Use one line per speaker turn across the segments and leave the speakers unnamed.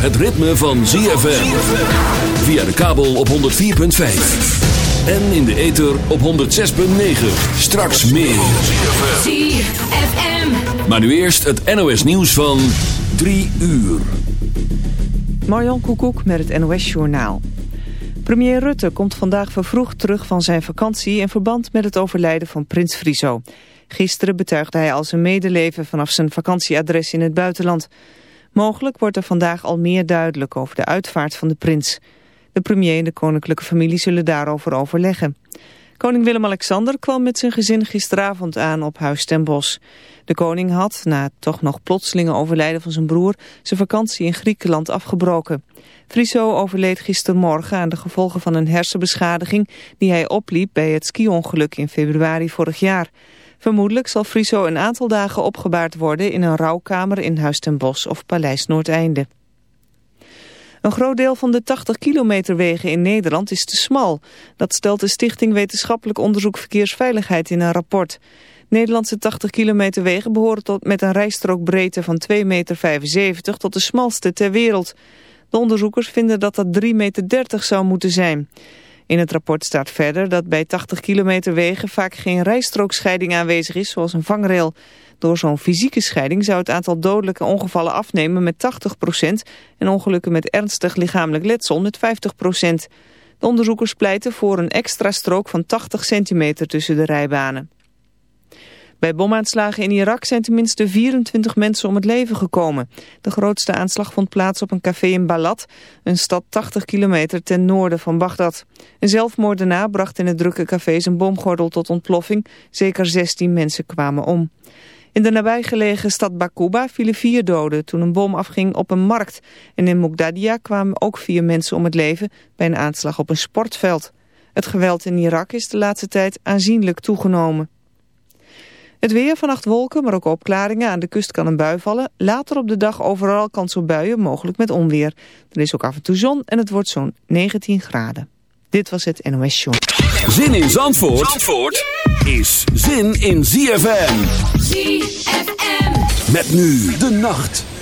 het ritme van ZFM. Via de kabel op 104.5. En in de ether op 106.9. Straks meer.
ZFM.
Maar nu eerst het NOS nieuws van 3 uur.
Marjan Koekoek met het NOS-journaal. Premier Rutte komt vandaag vervroegd terug van zijn vakantie... in verband met het overlijden van prins Friso. Gisteren betuigde hij al zijn medeleven vanaf zijn vakantieadres in het buitenland. Mogelijk wordt er vandaag al meer duidelijk over de uitvaart van de prins. De premier en de koninklijke familie zullen daarover overleggen. Koning Willem-Alexander kwam met zijn gezin gisteravond aan op Huis ten Bosch. De koning had, na het toch nog plotselinge overlijden van zijn broer, zijn vakantie in Griekenland afgebroken. Friso overleed gistermorgen aan de gevolgen van een hersenbeschadiging die hij opliep bij het ski-ongeluk in februari vorig jaar. Vermoedelijk zal Friso een aantal dagen opgebaard worden in een rouwkamer in Huis ten Bosch of Paleis Noordeinde. Een groot deel van de 80 kilometer wegen in Nederland is te smal. Dat stelt de Stichting Wetenschappelijk Onderzoek Verkeersveiligheid in een rapport. Nederlandse 80 kilometer wegen behoren tot met een rijstrookbreedte van 2,75 meter tot de smalste ter wereld. De onderzoekers vinden dat dat 3,30 meter zou moeten zijn. In het rapport staat verder dat bij 80 kilometer wegen vaak geen rijstrookscheiding aanwezig is, zoals een vangrail. Door zo'n fysieke scheiding zou het aantal dodelijke ongevallen afnemen met 80% en ongelukken met ernstig lichamelijk letsel met 50% De onderzoekers pleiten voor een extra strook van 80 centimeter tussen de rijbanen. Bij bomaanslagen in Irak zijn tenminste 24 mensen om het leven gekomen. De grootste aanslag vond plaats op een café in Balad, een stad 80 kilometer ten noorden van Bagdad. Een zelfmoordenaar bracht in het drukke café zijn bomgordel tot ontploffing. Zeker 16 mensen kwamen om. In de nabijgelegen stad Bakuba vielen vier doden toen een bom afging op een markt. En in Mugdadia kwamen ook vier mensen om het leven bij een aanslag op een sportveld. Het geweld in Irak is de laatste tijd aanzienlijk toegenomen. Het weer, vannacht wolken, maar ook opklaringen. Aan de kust kan een bui vallen. Later op de dag overal kans op buien, mogelijk met onweer. Er is ook af en toe zon en het wordt zo'n 19 graden. Dit was het NOS Show.
Zin in Zandvoort, Zandvoort is zin in ZFM.
ZFM.
Met nu de nacht.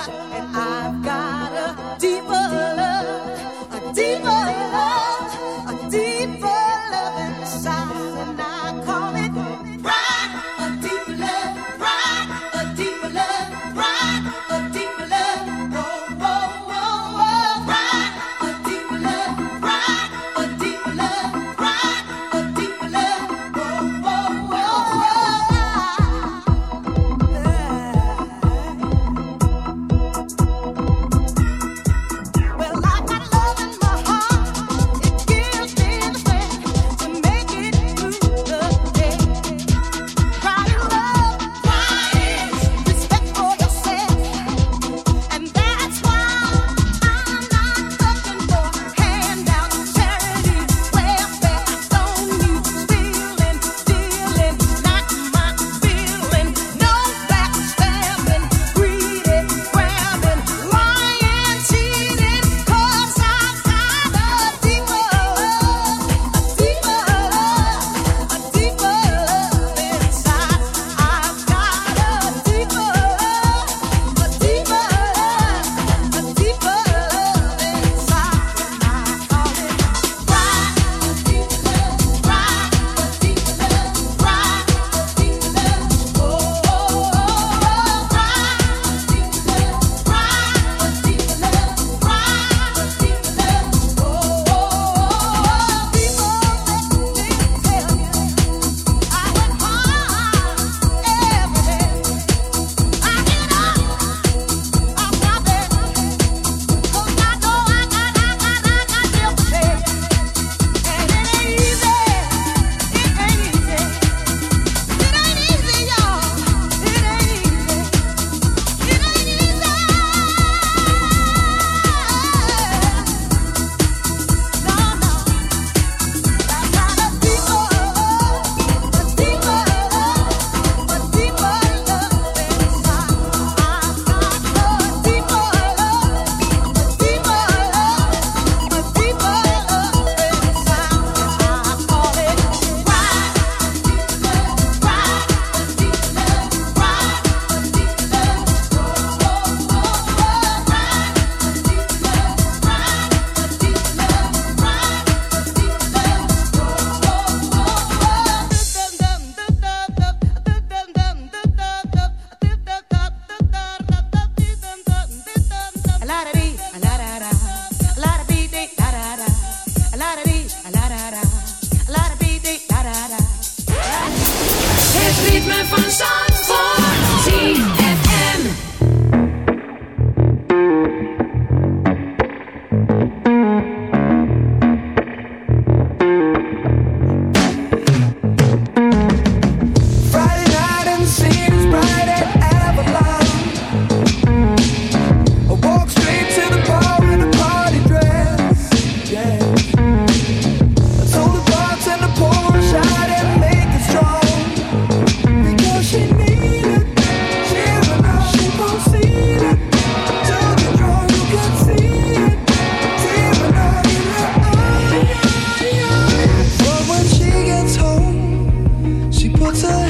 Asia. And
water.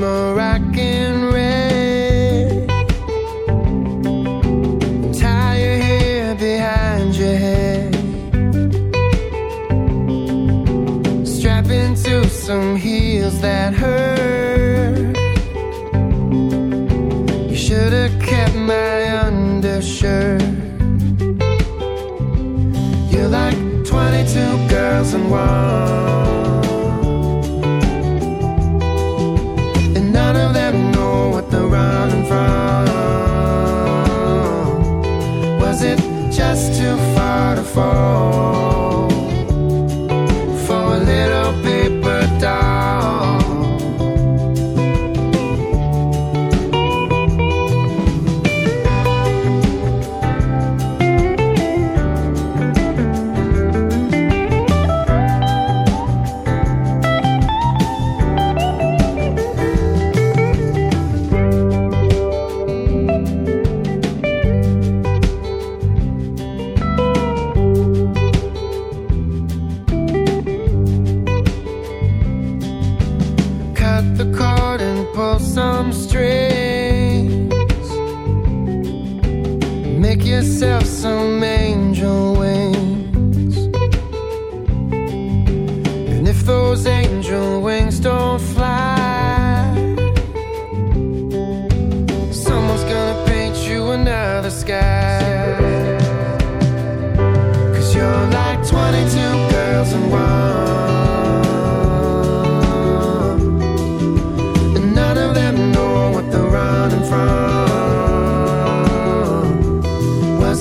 Moroccan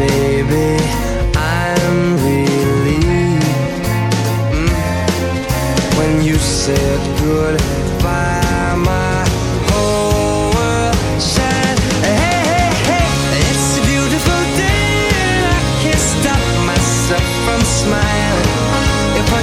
baby, I'm relieved mm, when you said goodbye. My whole world. Hey, hey, hey, it's a beautiful day, and I can't stop myself from smiling. If I